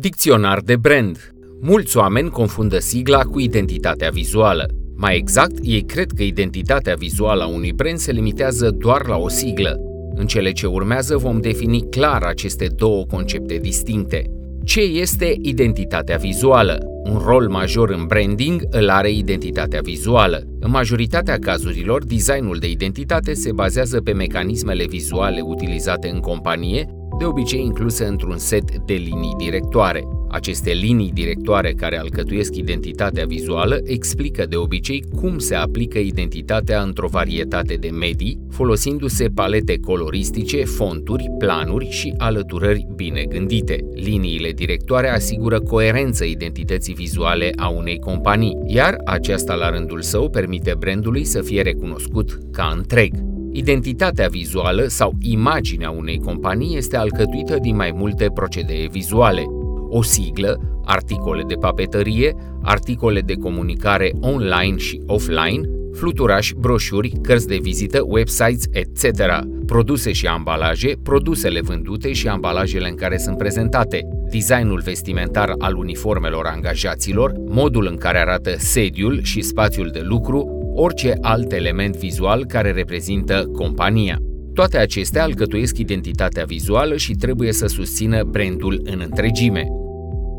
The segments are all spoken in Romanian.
Dicționar de brand. Mulți oameni confundă sigla cu identitatea vizuală. Mai exact, ei cred că identitatea vizuală a unui brand se limitează doar la o siglă. În cele ce urmează vom defini clar aceste două concepte distincte. Ce este identitatea vizuală? Un rol major în branding îl are identitatea vizuală. În majoritatea cazurilor, designul de identitate se bazează pe mecanismele vizuale utilizate în companie de obicei incluse într-un set de linii directoare. Aceste linii directoare care alcătuiesc identitatea vizuală explică de obicei cum se aplică identitatea într-o varietate de medii, folosindu-se palete coloristice, fonturi, planuri și alăturări bine gândite. Liniile directoare asigură coerență identității vizuale a unei companii, iar aceasta la rândul său permite brandului să fie recunoscut ca întreg. Identitatea vizuală sau imaginea unei companii este alcătuită din mai multe procedee vizuale. O siglă, articole de papetărie, articole de comunicare online și offline, fluturași, broșuri, cărți de vizită, websites, etc. Produse și ambalaje, produsele vândute și ambalajele în care sunt prezentate, designul vestimentar al uniformelor angajaților, modul în care arată sediul și spațiul de lucru, orice alt element vizual care reprezintă compania. Toate acestea alcătuiesc identitatea vizuală și trebuie să susțină brandul în întregime.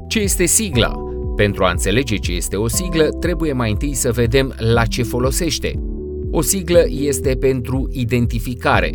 Ce este sigla? Pentru a înțelege ce este o siglă, trebuie mai întâi să vedem la ce folosește. O siglă este pentru identificare.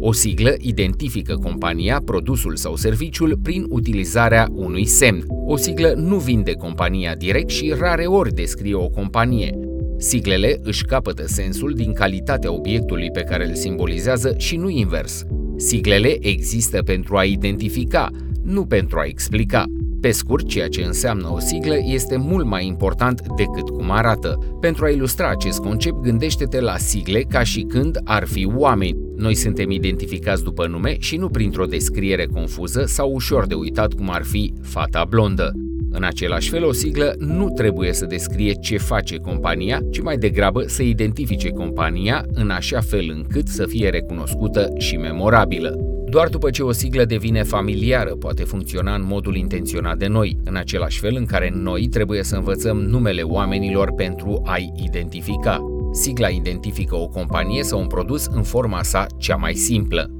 O siglă identifică compania, produsul sau serviciul prin utilizarea unui semn. O siglă nu vinde compania direct și rare ori descrie o companie. Siglele își capătă sensul din calitatea obiectului pe care îl simbolizează și nu invers. Siglele există pentru a identifica, nu pentru a explica. Pe scurt, ceea ce înseamnă o siglă este mult mai important decât cum arată. Pentru a ilustra acest concept, gândește-te la sigle ca și când ar fi oameni. Noi suntem identificați după nume și nu printr-o descriere confuză sau ușor de uitat cum ar fi fata blondă. În același fel, o siglă nu trebuie să descrie ce face compania, ci mai degrabă să identifice compania în așa fel încât să fie recunoscută și memorabilă. Doar după ce o siglă devine familiară, poate funcționa în modul intenționat de noi, în același fel în care noi trebuie să învățăm numele oamenilor pentru a-i identifica. Sigla identifică o companie sau un produs în forma sa cea mai simplă.